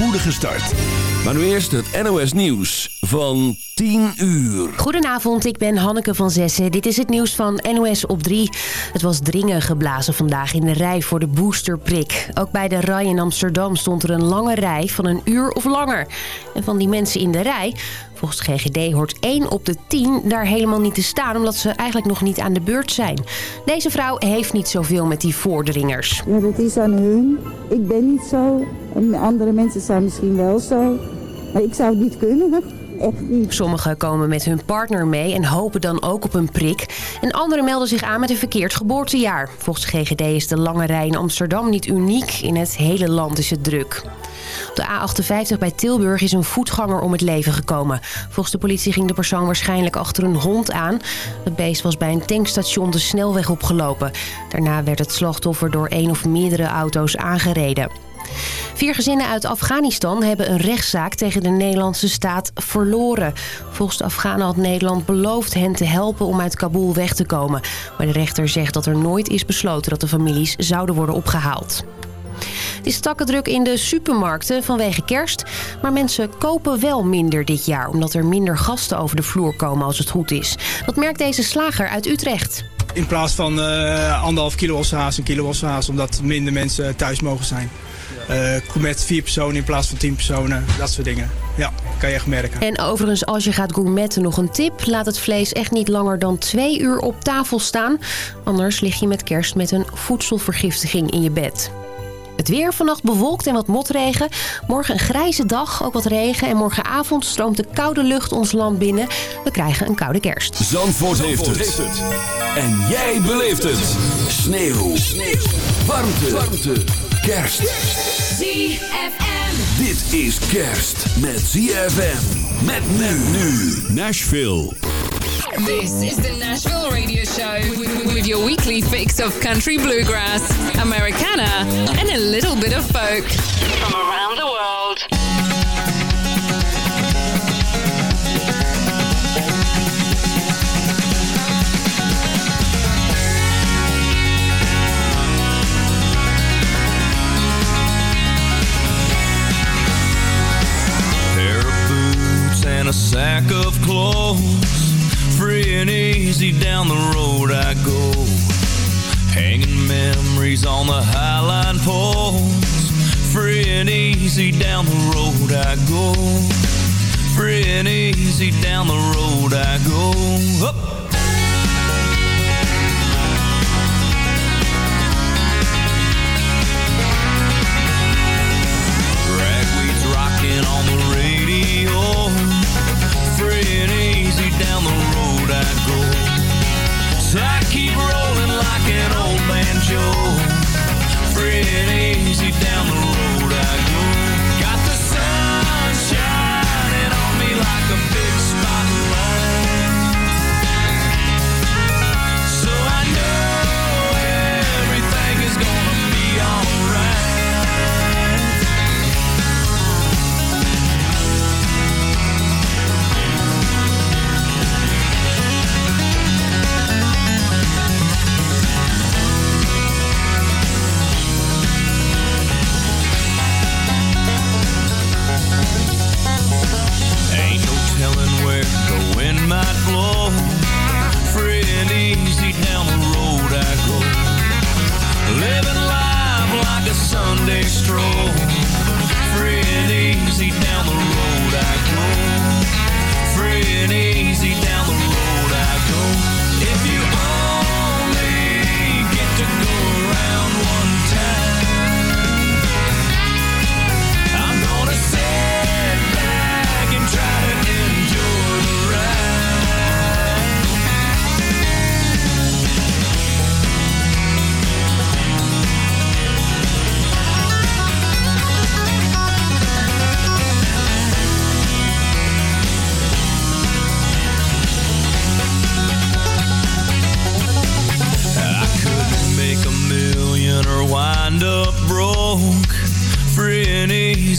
spoedige start. Maar nu eerst het NOS Nieuws van 10 uur. Goedenavond, ik ben Hanneke van Zessen. Dit is het nieuws van NOS op 3. Het was dringen geblazen vandaag in de rij voor de boosterprik. Ook bij de RAI in Amsterdam stond er een lange rij van een uur of langer. En van die mensen in de rij Volgens GGD hoort 1 op de 10 daar helemaal niet te staan... omdat ze eigenlijk nog niet aan de beurt zijn. Deze vrouw heeft niet zoveel met die voordringers. Ja, dat is aan hun. Ik ben niet zo. Andere mensen zijn misschien wel zo. Maar ik zou het niet kunnen. Sommigen komen met hun partner mee en hopen dan ook op een prik. En anderen melden zich aan met een verkeerd geboortejaar. Volgens GGD is de lange rij in Amsterdam niet uniek. In het hele land is het druk. Op de A58 bij Tilburg is een voetganger om het leven gekomen. Volgens de politie ging de persoon waarschijnlijk achter een hond aan. Het beest was bij een tankstation de snelweg opgelopen. Daarna werd het slachtoffer door één of meerdere auto's aangereden. Vier gezinnen uit Afghanistan hebben een rechtszaak tegen de Nederlandse staat verloren. Volgens de Afghanen had Nederland beloofd hen te helpen om uit Kabul weg te komen. Maar de rechter zegt dat er nooit is besloten dat de families zouden worden opgehaald. Het is druk in de supermarkten vanwege kerst. Maar mensen kopen wel minder dit jaar... omdat er minder gasten over de vloer komen als het goed is. Dat merkt deze slager uit Utrecht. In plaats van uh, anderhalf kilo ossehaas, een kilo ossehaas... omdat minder mensen thuis mogen zijn. Uh, met vier personen in plaats van tien personen, dat soort dingen. Ja, kan je echt merken. En overigens, als je gaat gourmetten, nog een tip. Laat het vlees echt niet langer dan twee uur op tafel staan. Anders lig je met kerst met een voedselvergiftiging in je bed. Het weer vannacht bewolkt en wat motregen. Morgen een grijze dag, ook wat regen. En morgenavond stroomt de koude lucht ons land binnen. We krijgen een koude kerst. Zandvoort, heeft, het. En jij beleeft het. Sneeuw. Sneeuw. Warmte. Warmte. Kerst. ZFM. Dit is kerst met ZFM. Met men nu. Nashville. This is the Nashville Radio Show with your weekly fix of country bluegrass, Americana, and a little bit of folk from around the world. A sack of clothes free and easy down the road I go. Hanging memories on the highline poles. Free and easy down the road I go. Free and easy down the road I go. Up. An old banjo. Free and easy down the road Free and easy down the road I go. Living life like a Sunday stroll. Free and easy down the road I go. Free and easy down the road I go. If you only get to go around one time.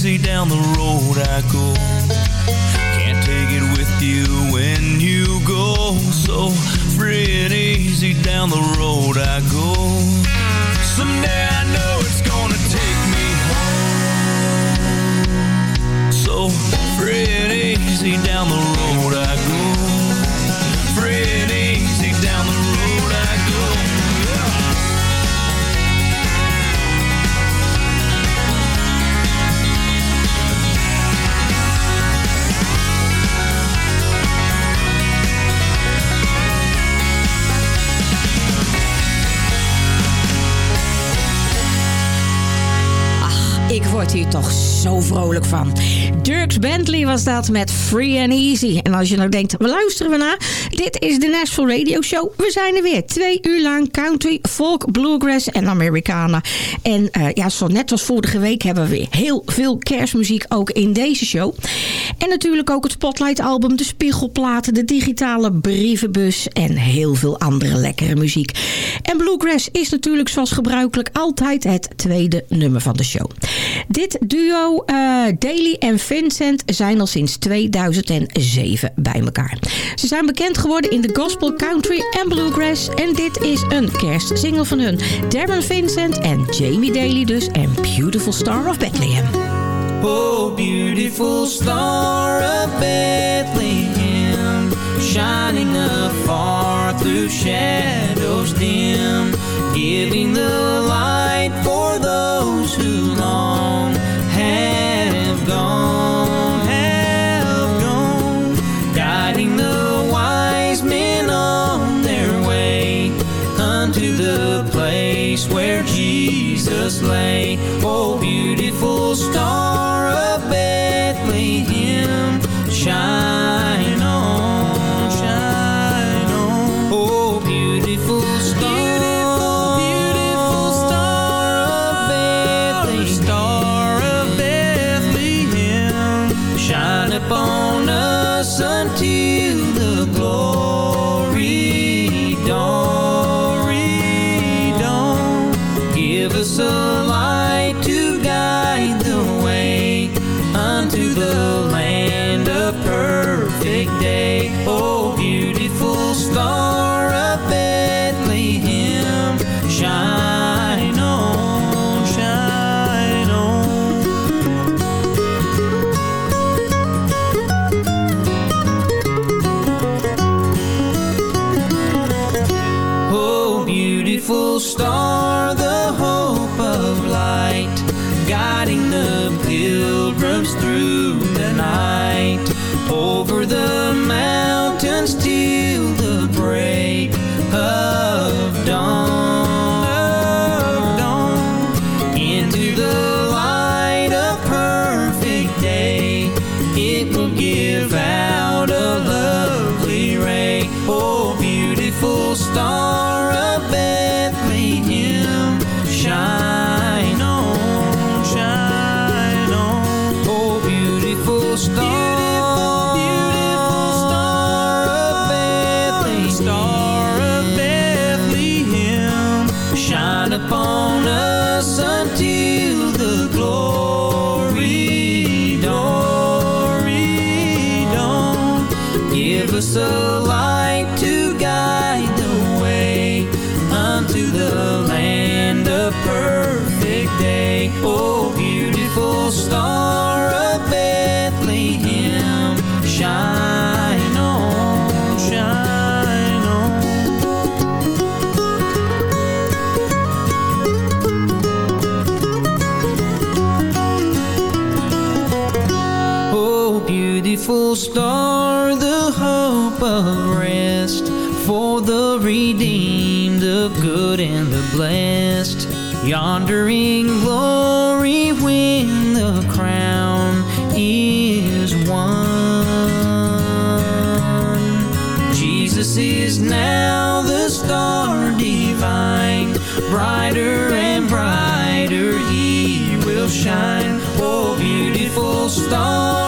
crazy down the road I go. Can't take it with you when you go. So free and easy down the road I go. Someday I know it's gonna take me home. So free and easy down the road I go. zie toch zo vrolijk van. Dirks Bentley was dat met Free and Easy. En als je nou denkt, waar luisteren we naar? Dit is de Nashville Radio Show. We zijn er weer. Twee uur lang country, folk, bluegrass en Americana. En uh, ja, zo net als vorige week hebben we weer heel veel kerstmuziek ook in deze show. En natuurlijk ook het Spotlight album, de spiegelplaten, de digitale brievenbus en heel veel andere lekkere muziek. En bluegrass is natuurlijk zoals gebruikelijk altijd het tweede nummer van de show. Dit duo uh, Daly en Vincent zijn al sinds 2007 bij elkaar. Ze zijn bekend geworden in de gospel, country en bluegrass. En dit is een kerstsingle van hun. Darren Vincent en Jamie Daly dus. En Beautiful Star of Bethlehem. Oh, beautiful star of Bethlehem, shining afar through shadows dim, giving the light Lay. Oh, beautiful star star, the hope of light, guiding the pilgrims through the night, over the Yonder in glory when the crown is won. Jesus is now the star divine, brighter and brighter he will shine. Oh, beautiful star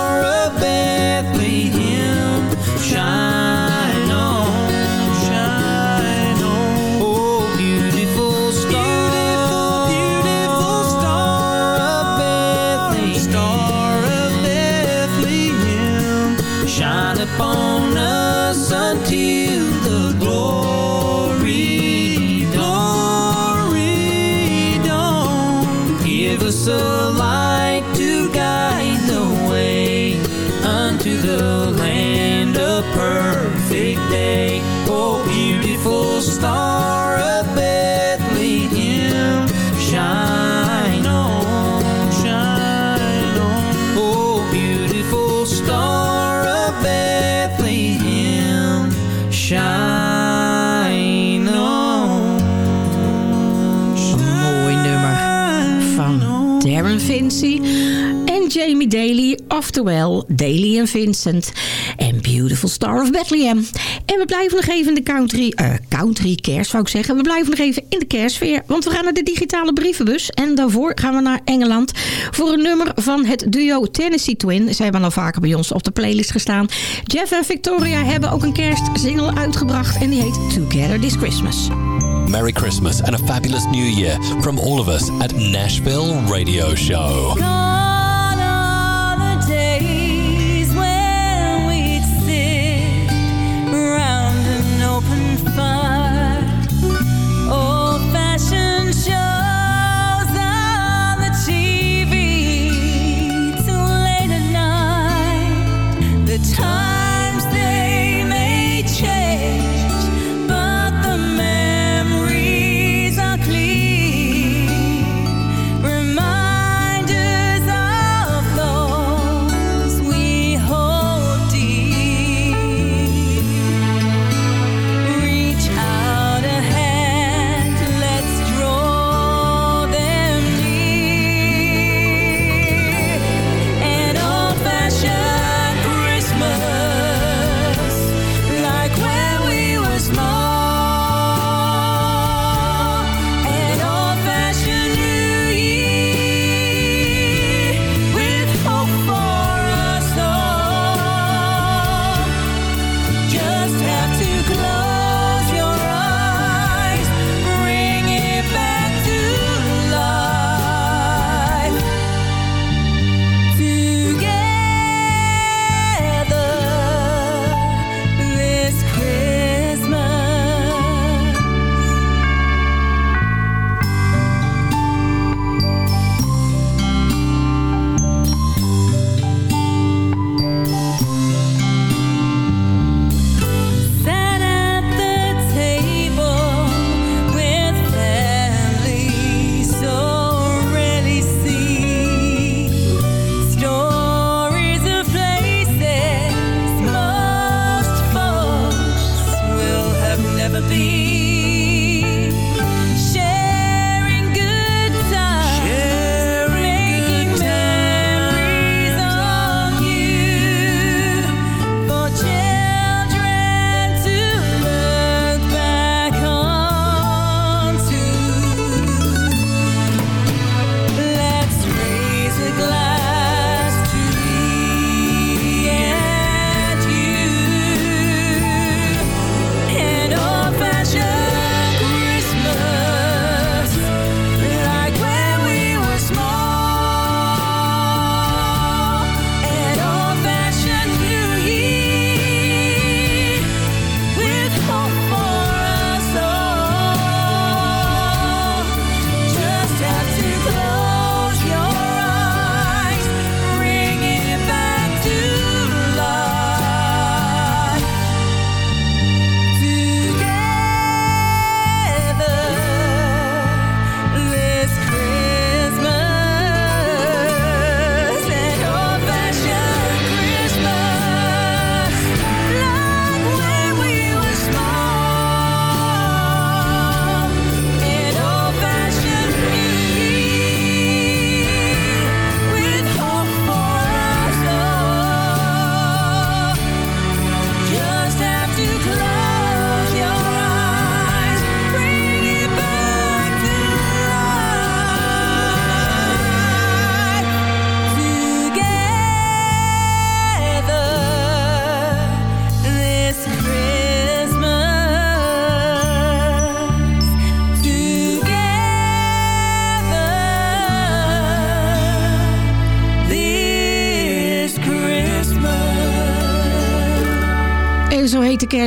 oftewel Daly en Vincent. En Beautiful Star of Bethlehem. En we blijven nog even in de country, uh, country kerst, zou ik zeggen. We blijven nog even in de kerstsfeer, want we gaan naar de digitale brievenbus. En daarvoor gaan we naar Engeland voor een nummer van het duo Tennessee Twin. Ze hebben al vaker bij ons op de playlist gestaan. Jeff en Victoria hebben ook een kerstsingle uitgebracht en die heet Together This Christmas. Merry Christmas and a fabulous New Year from all of us at Nashville Radio Show.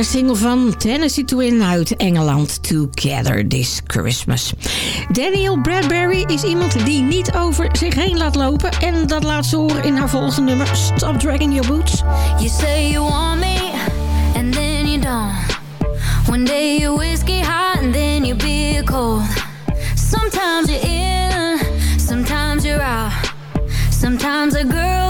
Single van Tennessee Twin uit Engeland, Together This Christmas. Daniel Bradbury is iemand die niet over zich heen laat lopen. En dat laat ze horen in haar volgende nummer, Stop Dragging Your Boots. You say you want me, and then you don't. One day you're whiskey hot, and then you be cold. Sometimes you're in, sometimes you're out. Sometimes a girl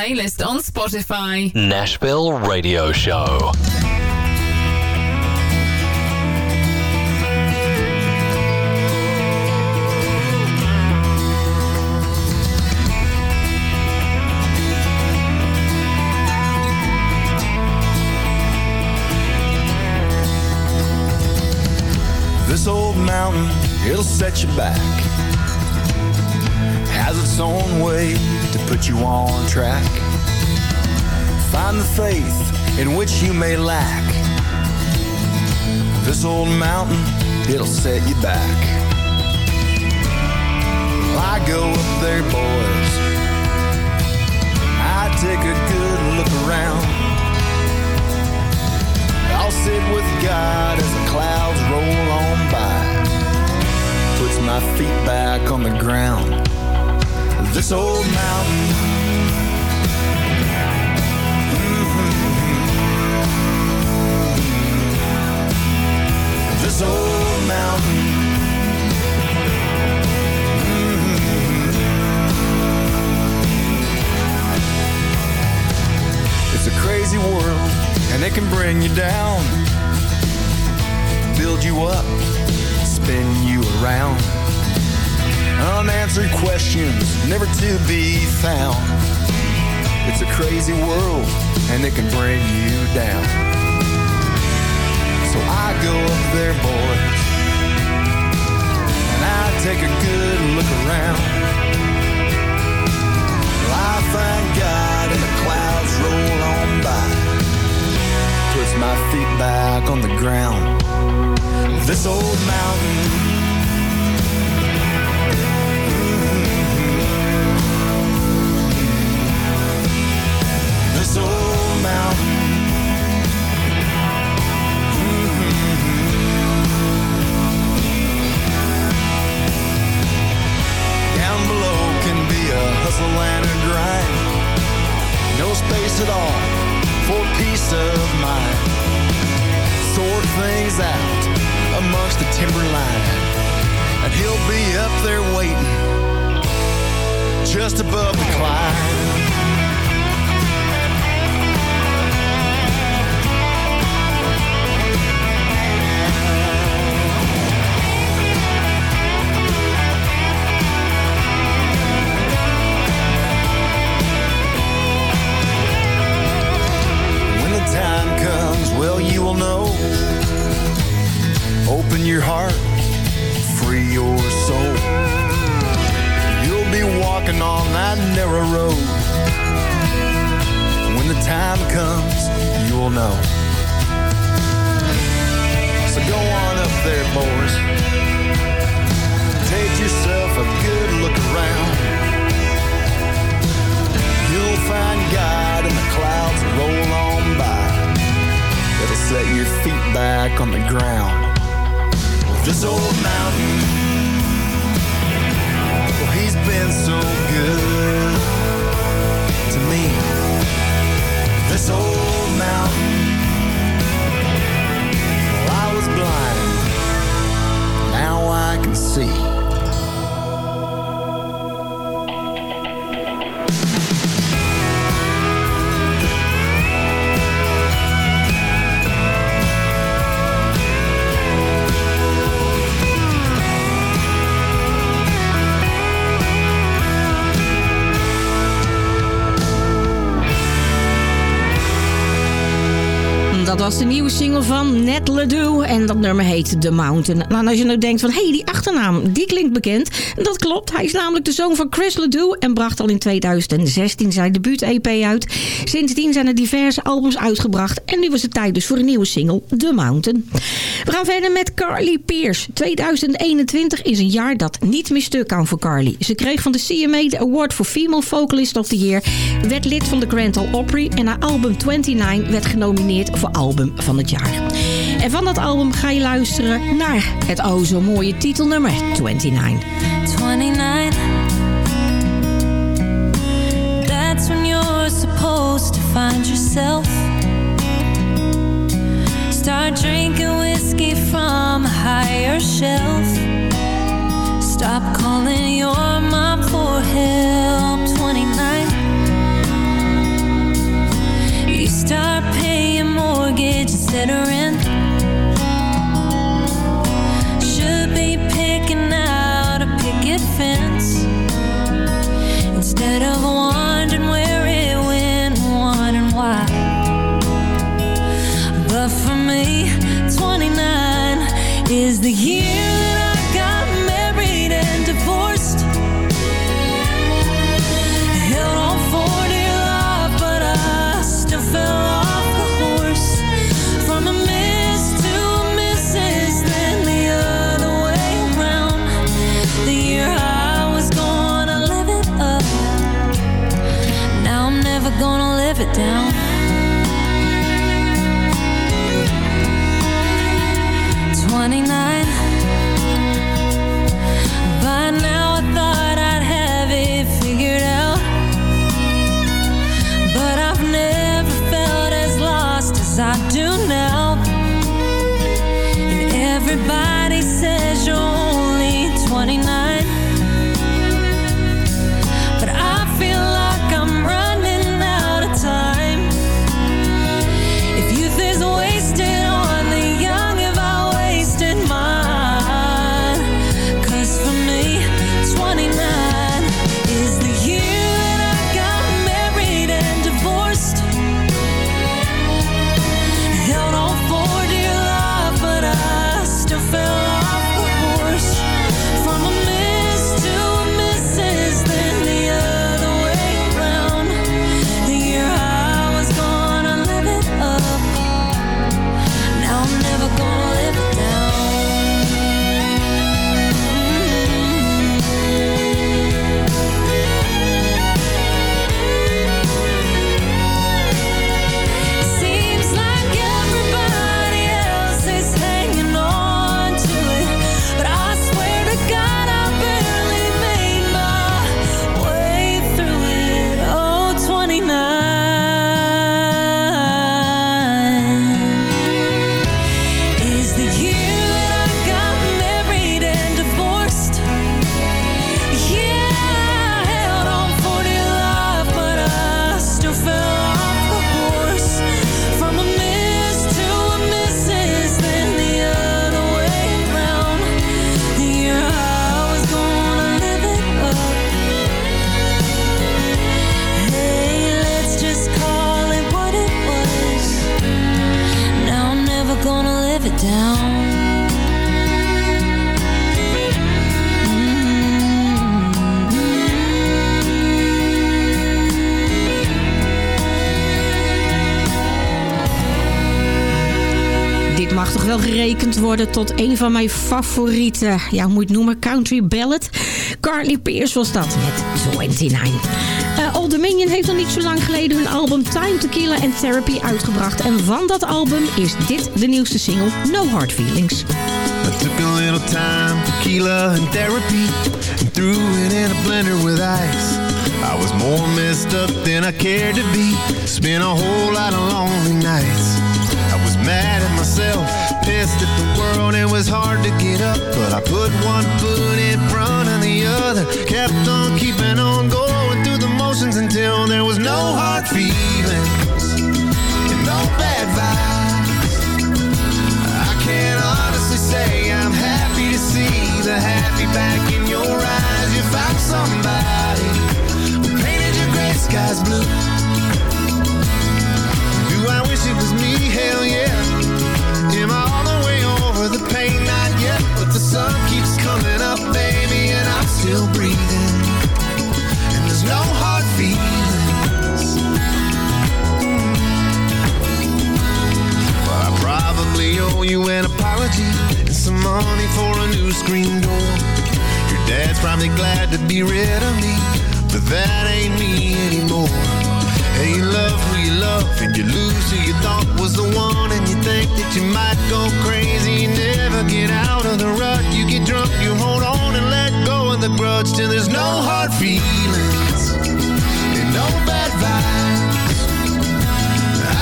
playlist on Spotify. Nashville Radio Show. This old mountain, it'll set you back. Has its own way to put you on track. Find the faith in which you may lack. This old mountain, it'll set you back. Well, I go up there, boys. I take a good look around. I'll sit with God as the clouds roll on by. Puts my feet back on the ground. This old mountain. Mhm. This old mountain. Mhm. It's a crazy world, and it can bring you down, build you up, spin you around. Unanswered questions never to be found. It's a crazy world, and it can bring you down. So I go up there, boys, and I take a good look around. I find God and the clouds roll on by. Puts my feet back on the ground. This old mountain. Just above the climb. Open your heart, free your soul. You'll be walking on that narrow road. When the time comes, you'll know. So go on up there, boys. Take yourself a good look around. You'll find God in the clouds roll on by. It'll set your feet back on the ground. This old mountain, well, he's been so good to me. This old mountain, well, I was blind, now I can see. Dat was de nieuwe single van Ned Ledoux. En dat nummer heet The Mountain. Nou, als je nou denkt van, hé, hey, die achternaam, die klinkt bekend. Dat klopt, hij is namelijk de zoon van Chris Ledoux... en bracht al in 2016 zijn debuut-EP uit. Sindsdien zijn er diverse albums uitgebracht... en nu was het tijd dus voor een nieuwe single, The Mountain. We gaan verder met Carly Pierce. 2021 is een jaar dat niet meer stuk kan voor Carly. Ze kreeg van de CMA de Award for Female Vocalist of the Year... werd lid van de Grand Ole Opry... en haar album 29 werd genomineerd voor album van het jaar. En van dat album ga je luisteren naar het o zo mooie titelnummer 29. 29 That's when you're supposed to find yourself Start drinking whiskey from a higher shelf Stop calling your Should be picking out a picket fence. Instead of wondering where it went, wondering why. But for me, 29 is the year gerekend worden tot een van mijn favoriete, ja, hoe moet het noemen, country ballad. Carly Pierce was dat met 29. Uh, Old Dominion heeft nog niet zo lang geleden hun album Time Tequila and Therapy uitgebracht. En van dat album is dit de nieuwste single No Hard Feelings. I took a little time, tequila and therapy And threw it in a blender with ice I was more messed up than I cared to be Spent a whole lot of lonely nights I was mad at myself, pissed at the world It was hard to get up But I put one foot in front of the other Kept on still breathing. And there's no hard feelings. Well, I probably owe you an apology And some money for a new screen door. Your dad's probably glad to be rid of me But that ain't me anymore. Hey, you love who you love And you lose who you thought was the one And you think that you might go crazy You never get out of the rut. You get drunk, you hold on and let the grudge Till there's no hard feelings And no bad vibes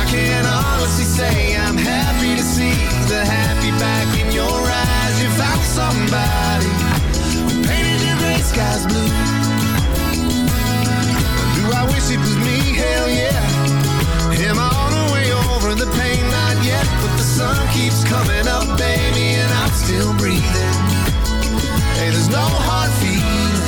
I can honestly say I'm happy to see the happy back in your eyes. You found somebody who painted your gray skies blue. Do I wish it was me? Hell yeah. Am I all the way over the pain? Not yet, but the sun keeps coming up, baby, and I'm still breathing. Hey, there's no hard feelings.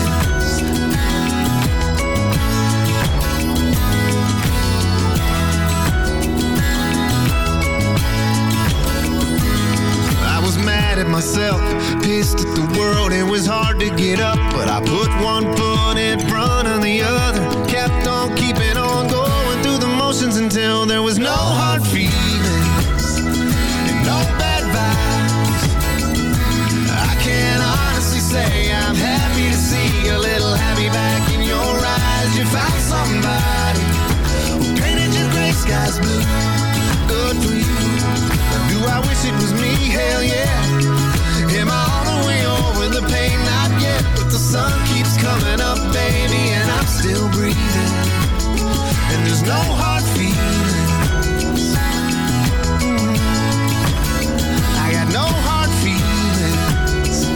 I was mad at myself, pissed at the world. It was hard to get up, but I put one foot in front of the other. Kept on keeping on going through the motions until there was no hard feelings Do I wish it was me? Hell yeah. Am I all the way over the pain? Not yet, but the sun keeps coming up, baby, and I'm still breathing. And there's no hard feelings. I got no hard feelings.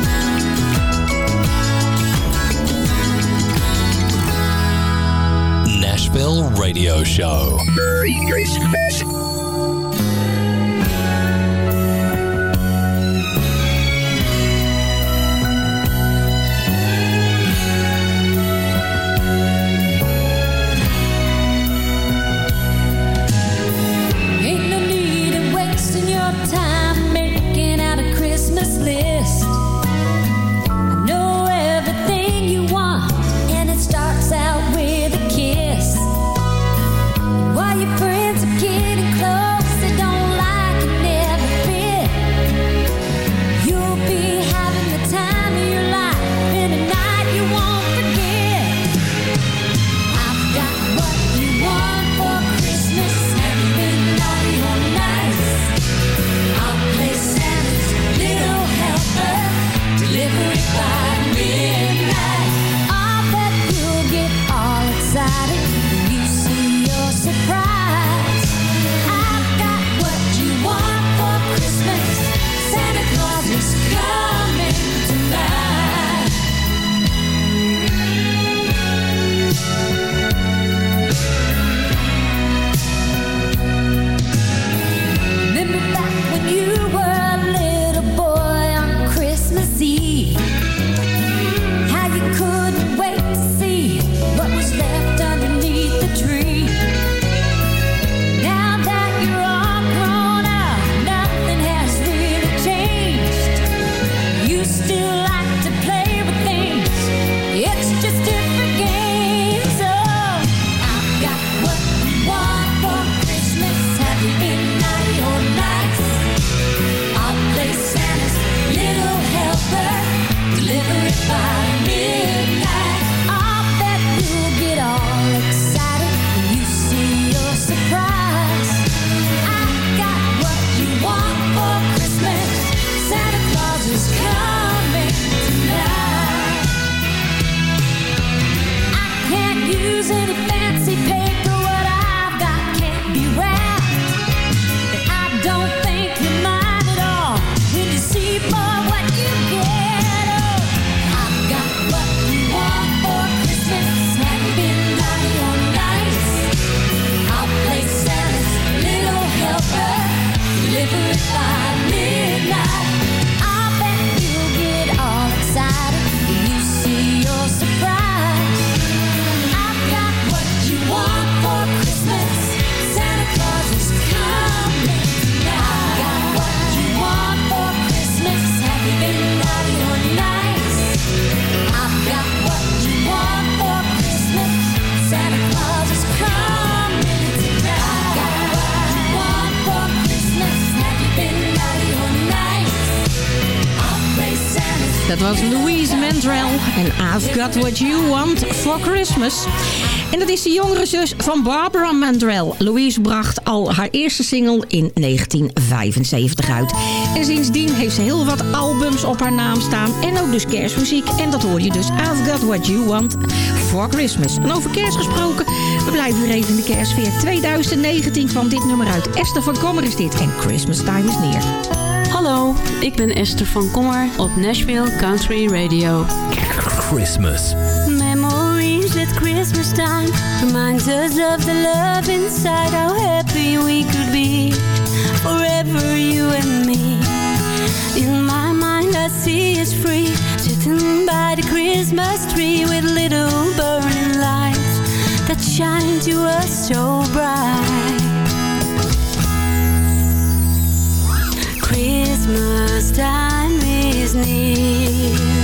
Nashville Radio Show. Dat was Louise Mandrell en I've Got What You Want for Christmas. En dat is de jongere zus van Barbara Mandrell. Louise bracht al haar eerste single in 1975 uit. En sindsdien heeft ze heel wat albums op haar naam staan. En ook dus kerstmuziek. En dat hoor je dus I've Got What You Want for Christmas. En over kerst gesproken, we blijven weer even in de kerstsfeer. 2019 kwam dit nummer uit. Esther van Kommer is dit en Christmas Time is near. Hallo, ik ben Esther van Kommer op Nashville Country Radio. Christmas. Memories at Christmas time reminds us of the love inside how happy we could be forever you and me. In my mind I see us free sitting by the Christmas tree with little burning lights that shine to us so bright. Christmas time is near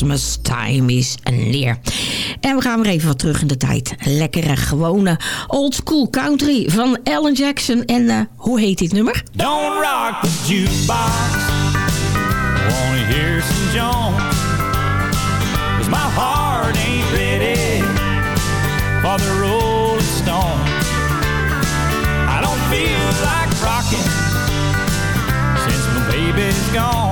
Christmas Time is near. En we gaan weer even wat terug in de tijd. Lekkere, gewone, old school country van Alan Jackson. En eh, hoe heet dit nummer? Don't rock the jukebox. Wanna hear some Jones? Cause my heart ain't ready for the Rolling Stones. I don't feel like rocking since my baby's gone.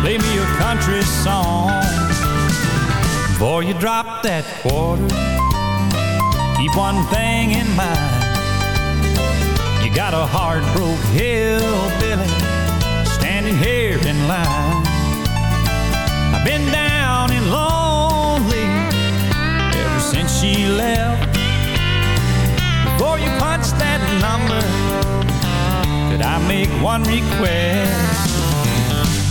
play me a country song. Before you drop that quarter, keep one thing in mind. You got a hard hillbilly standing here in line. I've been down and lonely ever since she left. Before you punch that number, could I make one request?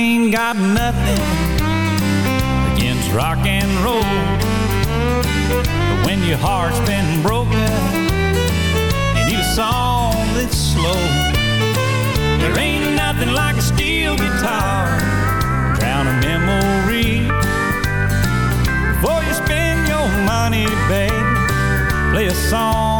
Ain't got nothing against rock and roll. But when your heart's been broken, you need a song that's slow. There ain't nothing like a steel guitar, drown a memory. Before you spend your money, babe, play a song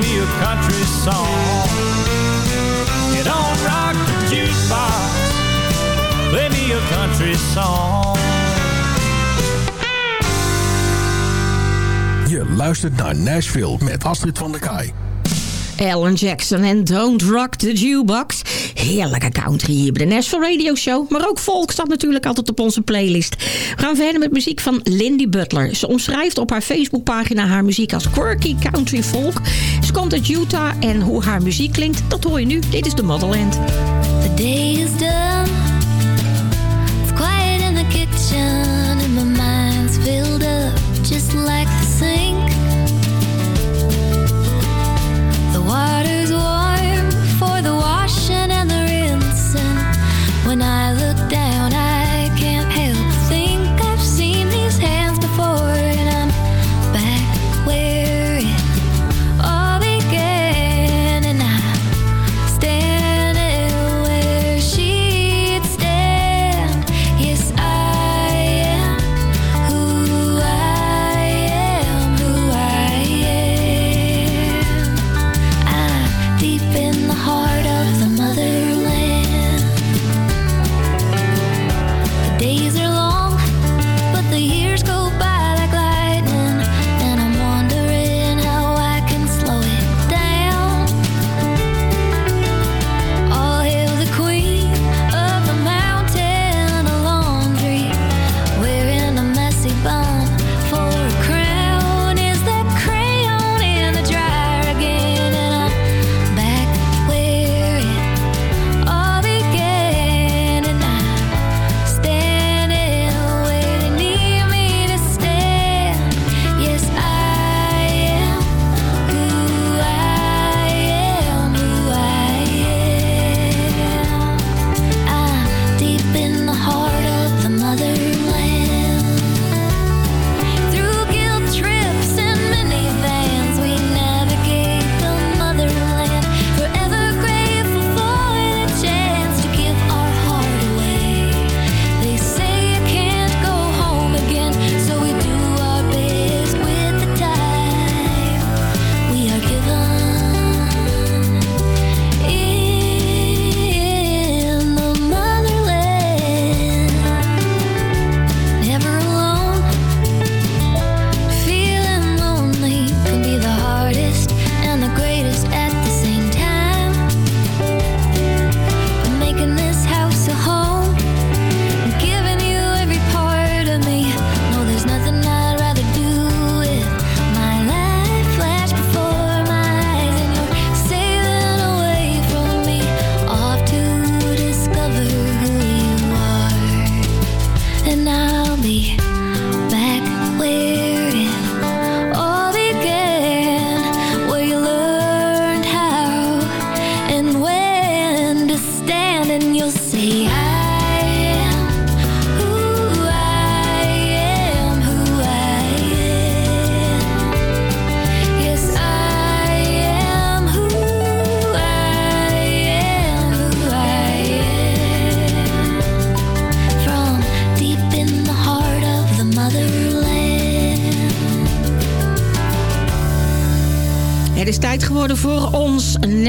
me a country song. You don't rock the jukebox, play me a country song. Je luistert naar Nashville met Astrid van der Kaai. Alan Jackson en Don't Rock the Jukebox. Heerlijke country hier bij de Nashville Radio Show. Maar ook folk staat natuurlijk altijd op onze playlist. We gaan verder met muziek van Lindy Butler. Ze omschrijft op haar Facebookpagina haar muziek als quirky country folk. Ze komt uit Utah en hoe haar muziek klinkt, dat hoor je nu. Dit is The Motherland. The day is done.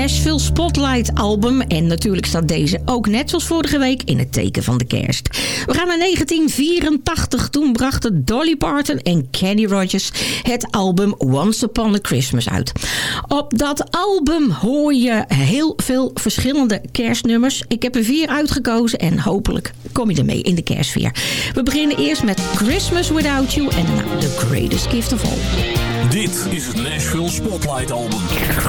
Nashville Spotlight album. En natuurlijk staat deze ook net zoals vorige week in het teken van de kerst. We gaan naar 1984. Toen brachten Dolly Parton en Kenny Rogers het album Once Upon a Christmas uit. Op dat album hoor je heel veel verschillende kerstnummers. Ik heb er vier uitgekozen en hopelijk kom je ermee in de kerstsfeer. We beginnen eerst met Christmas Without You en daarna The Greatest Gift of All. Dit is het Nashville Spotlight Album.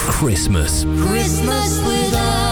Christmas. Christmas Without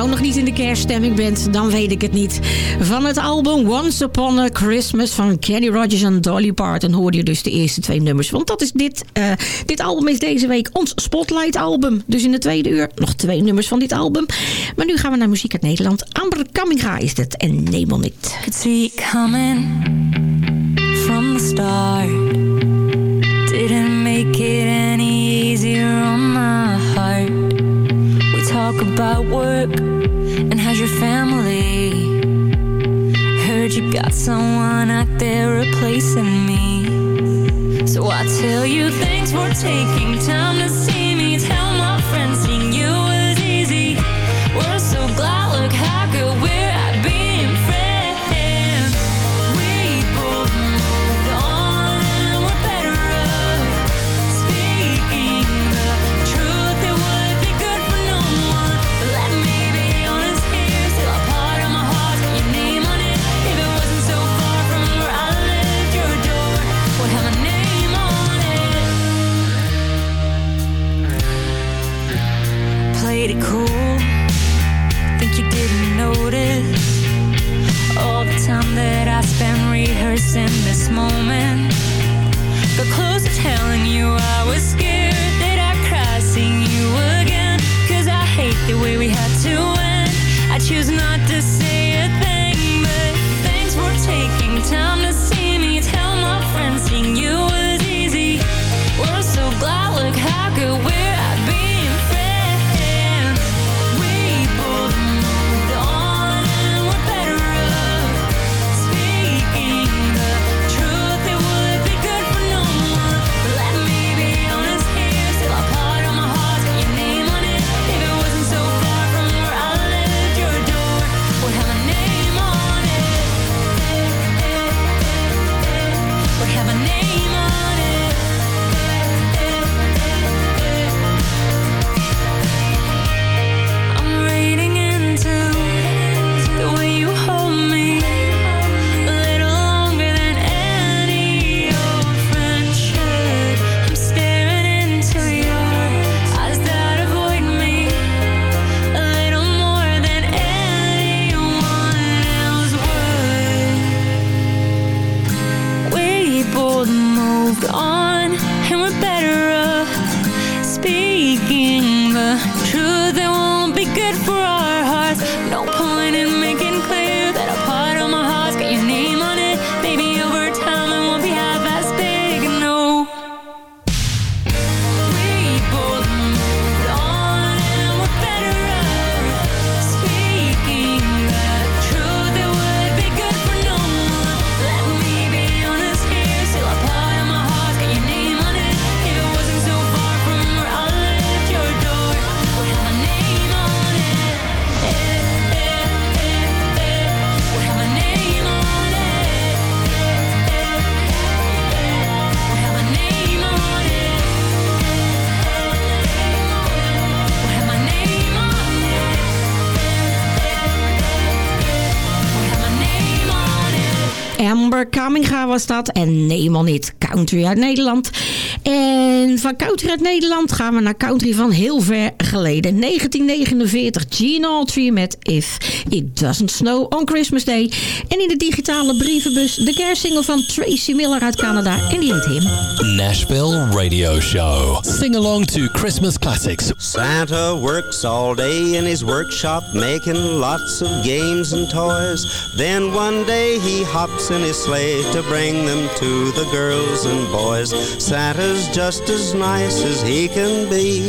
Nou nog niet in de kerststemming bent, dan weet ik het niet. Van het album Once Upon a Christmas van Kenny Rogers en Dolly Parton hoorde je dus de eerste twee nummers. Want dat is dit, eh, dit album is deze week ons Spotlight album. Dus in de tweede uur nog twee nummers van dit album. Maar nu gaan we naar muziek uit Nederland. Amber Kamminga is het en neem on it. coming from the start. Didn't make it any easier on my heart. Talk about work family? Heard you got someone out there replacing me. So I tell you thanks for taking time to see rehearsing this moment. Got close to telling you I was scared that I'd cry seeing you again. Cause I hate the way we had to end. I choose not to say Kamminga was dat. En neem al niet country uit Nederland. En van country uit Nederland gaan we naar country van heel ver geleden. 1949, Gene Autry met If It Doesn't Snow on Christmas Day. En in de digitale brievenbus de kerstsingle van Tracy Miller uit Canada. En die heet Him. Nashville Radio Show. Sing along to Christmas classics. Santa works all day in his workshop making lots of games and toys. Then one day he hops in his sleigh to bring them to the girls and boys. Santa's just as nice as he can be.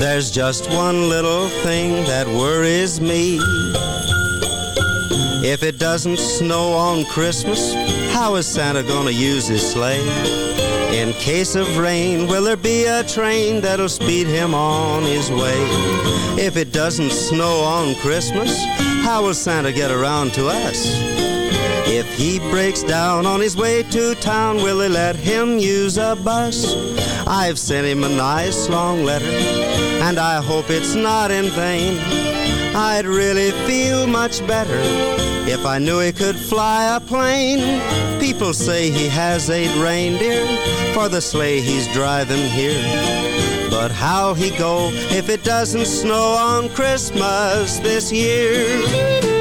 There's just one little thing that worries me. If it doesn't snow on Christmas, how is Santa gonna use his sleigh? In case of rain, will there be a train that'll speed him on his way? If it doesn't snow on Christmas, how will Santa get around to us? He breaks down on his way to town, will they let him use a bus? I've sent him a nice long letter, and I hope it's not in vain. I'd really feel much better if I knew he could fly a plane. People say he has eight reindeer for the sleigh he's driving here. But how'll he go if it doesn't snow on Christmas this year?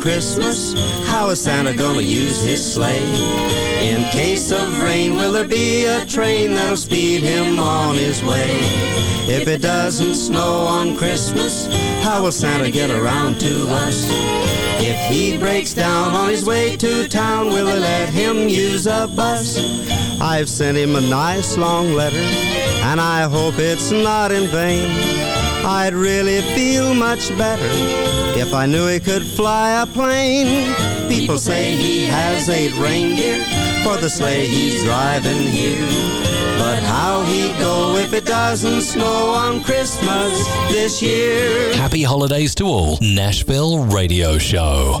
Christmas, how is Santa gonna use his sleigh? In case of rain, will there be a train that'll speed him on his way? If it doesn't snow on Christmas, how will Santa get around to us? If he breaks down on his way to town, will they let him use a bus? I've sent him a nice long letter, and I hope it's not in vain. I'd really feel much better if I knew he could fly a plane. People say he has eight reindeer for the sleigh he's driving here. But how he go if it doesn't snow on Christmas this year? Happy holidays to all. Nashville Radio Show.